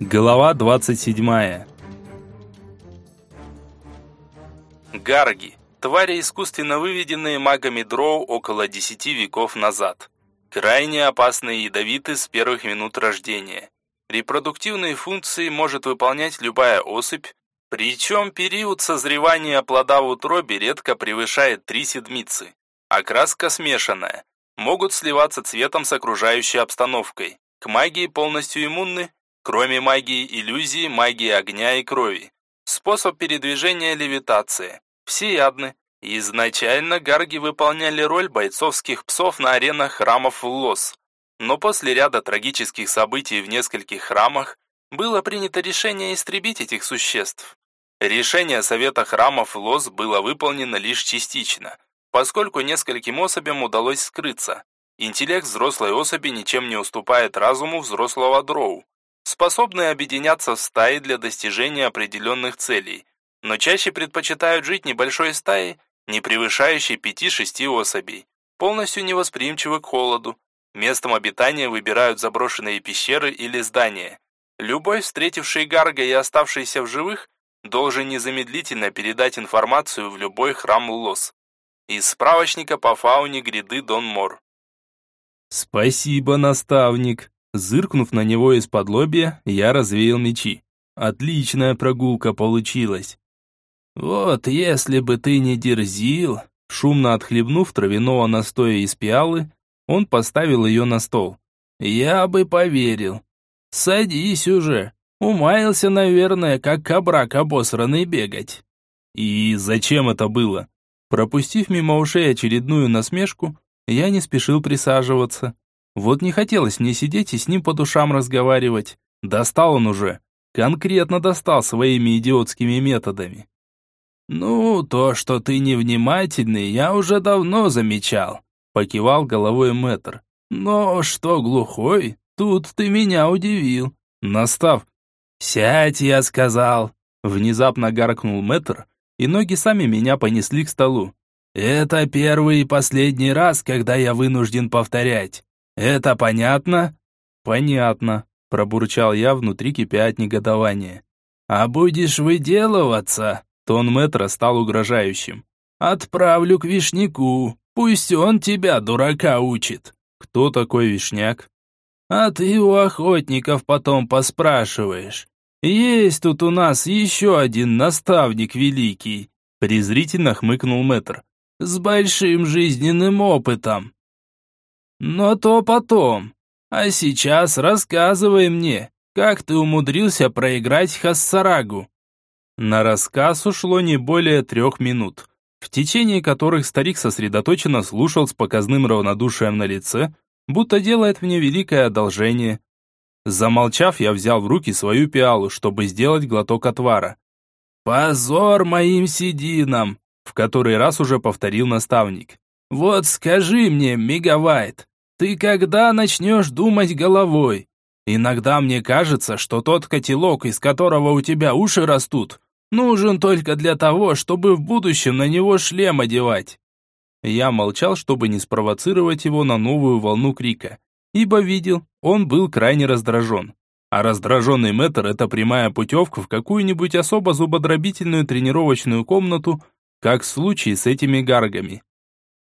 Глава 27. Гарги. Твари, искусственно выведенные магами дроу около 10 веков назад. Крайне опасные и ядовиты с первых минут рождения. Репродуктивные функции может выполнять любая особь, причем период созревания плода в утробе редко превышает 3 седмицы. Окраска смешанная. Могут сливаться цветом с окружающей обстановкой. К магии полностью иммунны, кроме магии иллюзии, магии огня и крови. Способ передвижения – левитация. Всеядны. Изначально гарги выполняли роль бойцовских псов на аренах храмов в Лос. Но после ряда трагических событий в нескольких храмах было принято решение истребить этих существ. Решение Совета храмов Лос было выполнено лишь частично, поскольку нескольким особям удалось скрыться. Интеллект взрослой особи ничем не уступает разуму взрослого дроу, способные объединяться в стаи для достижения определенных целей, но чаще предпочитают жить небольшой стаей, не превышающей 5-6 особей, полностью невосприимчивы к холоду. Местом обитания выбирают заброшенные пещеры или здания. Любой, встретивший Гарга и оставшийся в живых, должен незамедлительно передать информацию в любой храм Лос. Из справочника по фауне гряды Дон Мор. «Спасибо, наставник!» Зыркнув на него из-под лобья, я развеял мечи. Отличная прогулка получилась. «Вот если бы ты не дерзил...» Шумно отхлебнув травяного настоя из пиалы, он поставил ее на стол. «Я бы поверил. Садись уже. Умаялся, наверное, как кабрак обосранный бегать. И зачем это было? Пропустив мимо ушей очередную насмешку, я не спешил присаживаться. Вот не хотелось мне сидеть и с ним по душам разговаривать. Достал он уже. Конкретно достал своими идиотскими методами. «Ну, то, что ты невнимательный, я уже давно замечал», — покивал головой мэтр. «Но что глухой, тут ты меня удивил. Настав, «Сядь, я сказал!» Внезапно гаркнул мэтр, и ноги сами меня понесли к столу. «Это первый и последний раз, когда я вынужден повторять. Это понятно?» «Понятно», – пробурчал я внутри кипя от негодования. «А будешь выделываться?» Тон мэтра стал угрожающим. «Отправлю к вишняку, пусть он тебя, дурака, учит». «Кто такой вишняк?» «А ты у охотников потом поспрашиваешь. «Есть тут у нас еще один наставник великий», презрительно хмыкнул мэтр, «с большим жизненным опытом». «Но то потом. А сейчас рассказывай мне, как ты умудрился проиграть Хассарагу?» На рассказ ушло не более трех минут, в течение которых старик сосредоточенно слушал с показным равнодушием на лице, будто делает мне великое одолжение. Замолчав, я взял в руки свою пиалу, чтобы сделать глоток отвара. «Позор моим сединам!» В который раз уже повторил наставник. «Вот скажи мне, Мегавайт, ты когда начнешь думать головой? Иногда мне кажется, что тот котелок, из которого у тебя уши растут, нужен только для того, чтобы в будущем на него шлем одевать». Я молчал, чтобы не спровоцировать его на новую волну крика ибо видел, он был крайне раздражен. А раздраженный мэтр – это прямая путевка в какую-нибудь особо зубодробительную тренировочную комнату, как в случае с этими гаргами.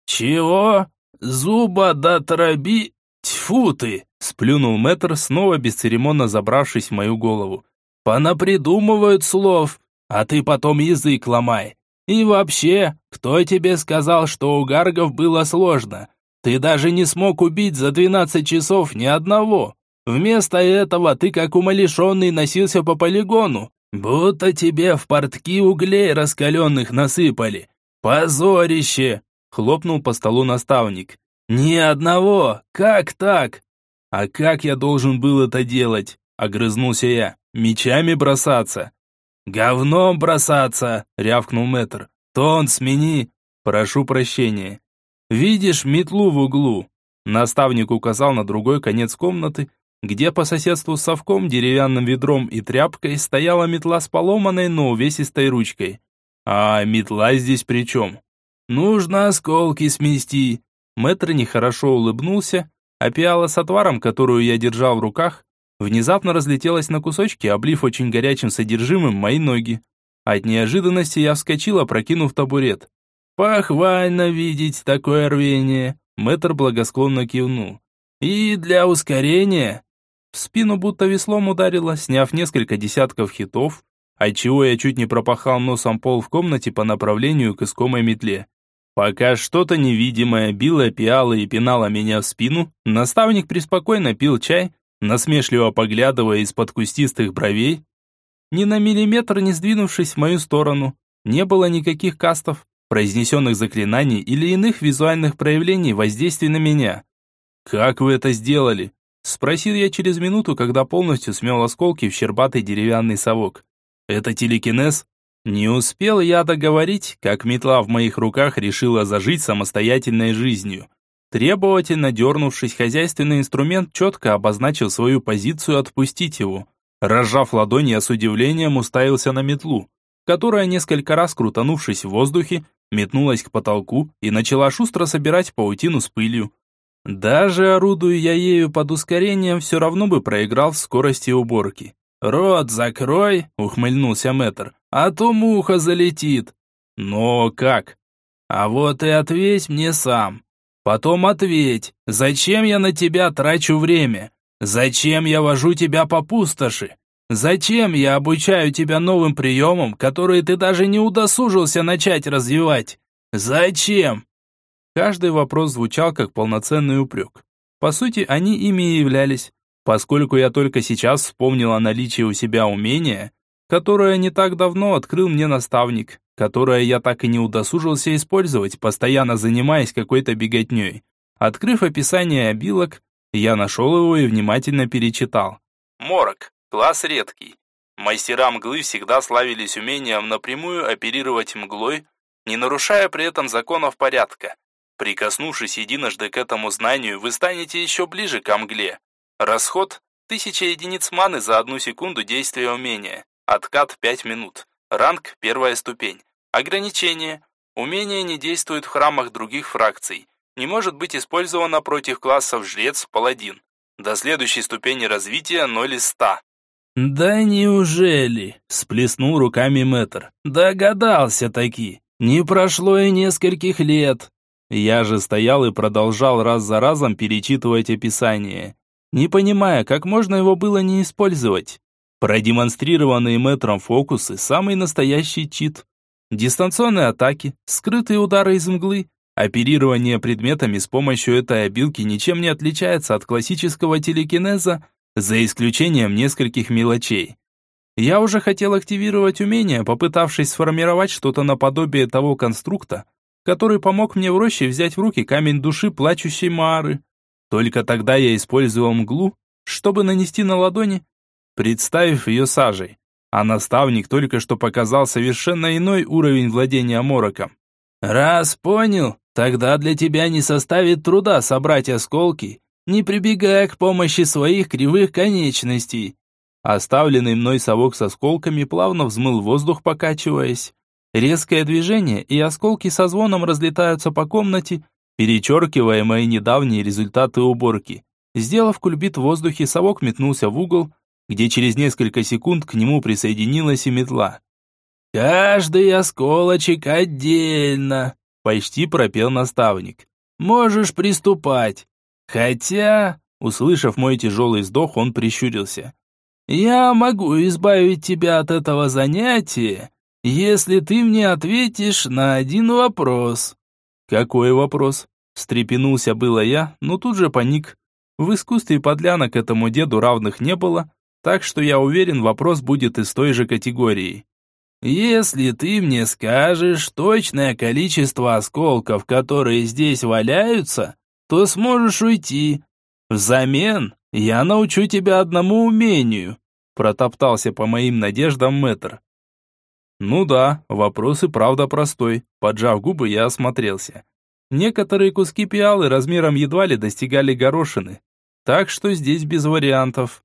«Чего? Зубодотроби? Тьфу ты!» – сплюнул мэтр, снова бесцеремонно забравшись в мою голову. «Понапридумывают слов, а ты потом язык ломай. И вообще, кто тебе сказал, что у гаргов было сложно? Ты даже не смог убить за двенадцать часов ни одного. Вместо этого ты как умалишенный носился по полигону, будто тебе в портки углей раскаленных насыпали. Позорище!» Хлопнул по столу наставник. «Ни одного! Как так?» «А как я должен был это делать?» Огрызнулся я. «Мечами бросаться?» «Говном бросаться!» рявкнул мэтр. «Тон смени!» «Прошу прощения. «Видишь метлу в углу?» Наставник указал на другой конец комнаты, где по соседству с совком, деревянным ведром и тряпкой стояла метла с поломанной, но увесистой ручкой. «А метла здесь при чем?» «Нужно осколки смести». Мэтр нехорошо улыбнулся, а пиала с отваром, которую я держал в руках, внезапно разлетелась на кусочки, облив очень горячим содержимым мои ноги. От неожиданности я вскочила, прокинув табурет. «Похвально видеть такое рвение!» Мэтр благосклонно кивнул. «И для ускорения...» В спину будто веслом ударило, сняв несколько десятков хитов, отчего я чуть не пропахал носом пол в комнате по направлению к искомой метле. Пока что-то невидимое било пиало и пинало меня в спину, наставник преспокойно пил чай, насмешливо поглядывая из-под кустистых бровей. Ни на миллиметр не сдвинувшись в мою сторону, не было никаких кастов, произнесенных заклинаний или иных визуальных проявлений воздействия на меня. «Как вы это сделали?» Спросил я через минуту, когда полностью смел осколки в щербатый деревянный совок. «Это телекинез?» Не успел я договорить, как метла в моих руках решила зажить самостоятельной жизнью. Требовательно дернувшись, хозяйственный инструмент четко обозначил свою позицию отпустить его. Разжав ладони, я с удивлением уставился на метлу, которая, несколько раз крутанувшись в воздухе, метнулась к потолку и начала шустро собирать паутину с пылью. Даже орудуя я ею под ускорением, все равно бы проиграл в скорости уборки. «Рот закрой!» — ухмыльнулся мэтр. «А то муха залетит!» «Но как?» «А вот и ответь мне сам. Потом ответь, зачем я на тебя трачу время? Зачем я вожу тебя по пустоши? Зачем я обучаю тебя новым приемам, которые ты даже не удосужился начать развивать? Зачем?» Каждый вопрос звучал как полноценный упрек. По сути, они ими и являлись, поскольку я только сейчас вспомнил о наличии у себя умения, которое не так давно открыл мне наставник, которое я так и не удосужился использовать, постоянно занимаясь какой-то беготней. Открыв описание обилок, я нашел его и внимательно перечитал. Морок. Класс редкий. Мастера мглы всегда славились умением напрямую оперировать мглой, не нарушая при этом законов порядка. Прикоснувшись единожды к этому знанию, вы станете еще ближе к мгле. Расход – 1000 единиц маны за одну секунду действия умения. Откат 5 минут. Ранг – первая ступень. Ограничение. Умение не действует в храмах других фракций. Не может быть использовано против классов жрец-паладин. До следующей ступени развития 0 из 100. «Да неужели?» – сплеснул руками мэтр. «Догадался таки. Не прошло и нескольких лет. Я же стоял и продолжал раз за разом перечитывать описание, не понимая, как можно его было не использовать. Продемонстрированные метром фокусы – самый настоящий чит. Дистанционные атаки, скрытые удары из мглы, оперирование предметами с помощью этой обилки ничем не отличается от классического телекинеза, за исключением нескольких мелочей. Я уже хотел активировать умение, попытавшись сформировать что-то наподобие того конструкта, который помог мне в роще взять в руки камень души плачущей Мары. Только тогда я использовал мглу, чтобы нанести на ладони, представив ее сажей. А наставник только что показал совершенно иной уровень владения мороком. «Раз понял, тогда для тебя не составит труда собрать осколки, не прибегая к помощи своих кривых конечностей». Оставленный мной совок с осколками плавно взмыл воздух, покачиваясь. Резкое движение, и осколки со звоном разлетаются по комнате, перечеркивая недавние результаты уборки. Сделав кульбит в воздухе, совок метнулся в угол, где через несколько секунд к нему присоединилась и метла. «Каждый осколочек отдельно», — почти пропел наставник. «Можешь приступать. Хотя...» Услышав мой тяжелый вздох, он прищурился. «Я могу избавить тебя от этого занятия, если ты мне ответишь на один вопрос». «Какой вопрос?» Встрепенулся было я, но тут же паник. В искусстве подлянок этому деду равных не было, так что я уверен, вопрос будет из той же категории. «Если ты мне скажешь точное количество осколков, которые здесь валяются, то сможешь уйти. Взамен я научу тебя одному умению», протоптался по моим надеждам мэтр. Ну да, вопрос и правда простой. Поджав губы, я осмотрелся. Некоторые куски пиалы размером едва ли достигали горошины. Так что здесь без вариантов.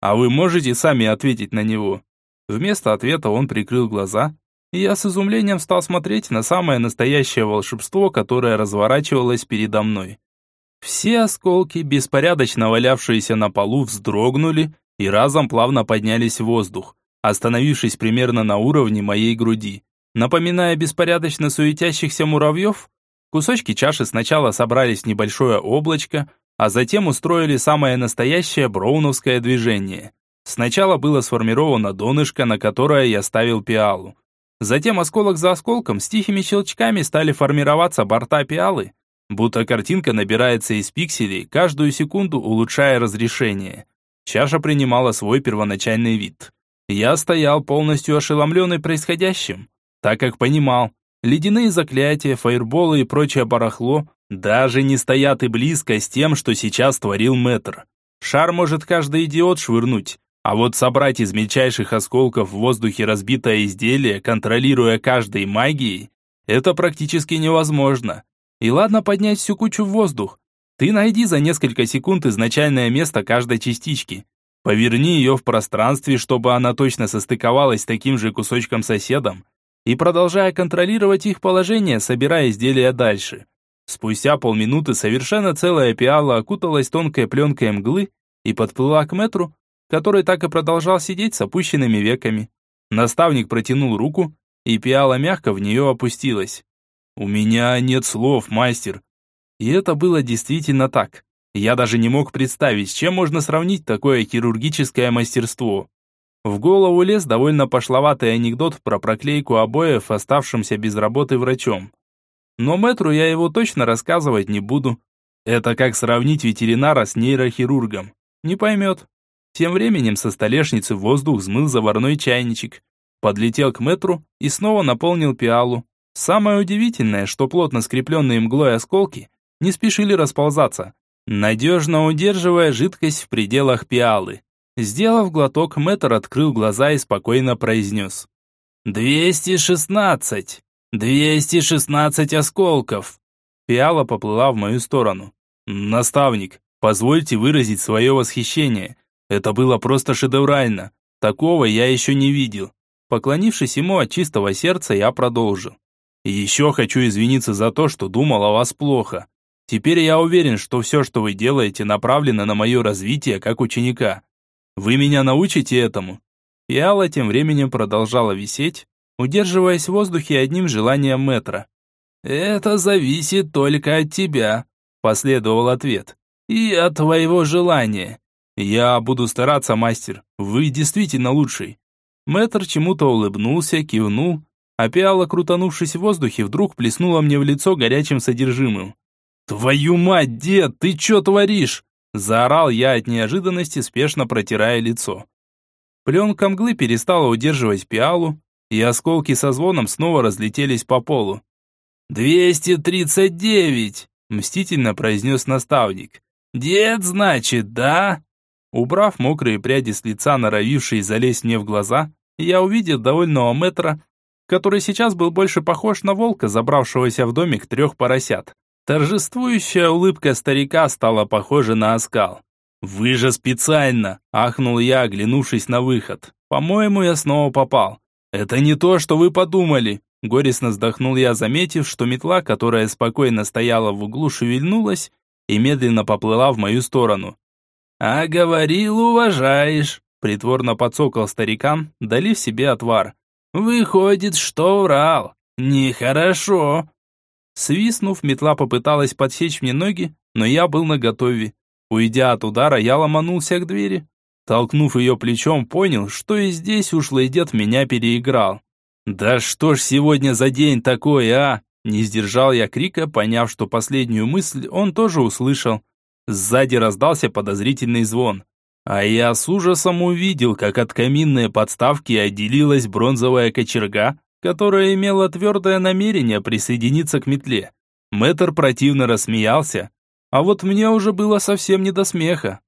А вы можете сами ответить на него? Вместо ответа он прикрыл глаза, и я с изумлением стал смотреть на самое настоящее волшебство, которое разворачивалось передо мной. Все осколки, беспорядочно валявшиеся на полу, вздрогнули и разом плавно поднялись в воздух, остановившись примерно на уровне моей груди. Напоминая беспорядочно суетящихся муравьев, кусочки чаши сначала собрались в небольшое облачко, а затем устроили самое настоящее броуновское движение. Сначала было сформировано донышко, на которое я ставил пиалу. Затем осколок за осколком с тихими щелчками стали формироваться борта пиалы, будто картинка набирается из пикселей, каждую секунду улучшая разрешение. Чаша принимала свой первоначальный вид. Я стоял полностью ошеломленный происходящим, так как понимал, ледяные заклятия, фаерболы и прочее барахло даже не стоят и близко с тем, что сейчас творил мэтр. Шар может каждый идиот швырнуть, а вот собрать из мельчайших осколков в воздухе разбитое изделие, контролируя каждой магией, это практически невозможно. И ладно поднять всю кучу в воздух. Ты найди за несколько секунд изначальное место каждой частички. Поверни ее в пространстве, чтобы она точно состыковалась с таким же кусочком соседом. И продолжая контролировать их положение, собирая изделия дальше. Спустя полминуты совершенно целая пиала окуталась тонкой пленкой мглы и подплыла к метру, который так и продолжал сидеть с опущенными веками. Наставник протянул руку, и пиала мягко в нее опустилась. «У меня нет слов, мастер». И это было действительно так. Я даже не мог представить, с чем можно сравнить такое хирургическое мастерство. В голову лез довольно пошловатый анекдот про проклейку обоев, оставшимся без работы врачом. Но мэтру я его точно рассказывать не буду. Это как сравнить ветеринара с нейрохирургом. Не поймет. Тем временем со столешницы воздух взмыл заварной чайничек. Подлетел к метру и снова наполнил пиалу. Самое удивительное, что плотно скрепленные мглой осколки не спешили расползаться, надежно удерживая жидкость в пределах пиалы. Сделав глоток, мэтр открыл глаза и спокойно произнес. «Двести шестнадцать! Двести шестнадцать осколков!» Пиала поплыла в мою сторону. «Наставник, позвольте выразить свое восхищение. Это было просто шедеврально. Такого я еще не видел». Поклонившись ему от чистого сердца, я продолжил. Еще хочу извиниться за то, что думал о вас плохо. Теперь я уверен, что все, что вы делаете, направлено на мое развитие как ученика. Вы меня научите этому?» Пиала тем временем продолжала висеть, удерживаясь в воздухе одним желанием метра. «Это зависит только от тебя», – последовал ответ. «И от твоего желания. Я буду стараться, мастер. Вы действительно лучший». Мэтр чему-то улыбнулся, кивнул а пиала, крутанувшись в воздухе, вдруг плеснула мне в лицо горячим содержимым. «Твою мать, дед, ты чё творишь?» Заорал я от неожиданности, спешно протирая лицо. Пленка мглы перестала удерживать пиалу, и осколки со звоном снова разлетелись по полу. «Двести тридцать девять!» – мстительно произнес наставник. «Дед, значит, да?» Убрав мокрые пряди с лица, норовившие залезть мне в глаза, я увидел довольного метра, который сейчас был больше похож на волка, забравшегося в домик трех поросят. Торжествующая улыбка старика стала похожа на оскал. «Вы же специально!» – ахнул я, оглянувшись на выход. «По-моему, я снова попал. Это не то, что вы подумали!» Горестно вздохнул я, заметив, что метла, которая спокойно стояла в углу, шевельнулась и медленно поплыла в мою сторону. «А говорил, уважаешь!» – притворно подсокал старикам, долив себе отвар. Выходит, что врал. Нехорошо. Свистнув, метла попыталась подсечь мне ноги, но я был наготове. Уйдя от удара, я ломанулся к двери. Толкнув ее плечом, понял, что и здесь ушлый дед меня переиграл. «Да что ж сегодня за день такой, а?» Не сдержал я крика, поняв, что последнюю мысль он тоже услышал. Сзади раздался подозрительный звон. А я с ужасом увидел, как от каминной подставки отделилась бронзовая кочерга, которая имела твердое намерение присоединиться к метле. Мэтр противно рассмеялся, а вот мне уже было совсем не до смеха.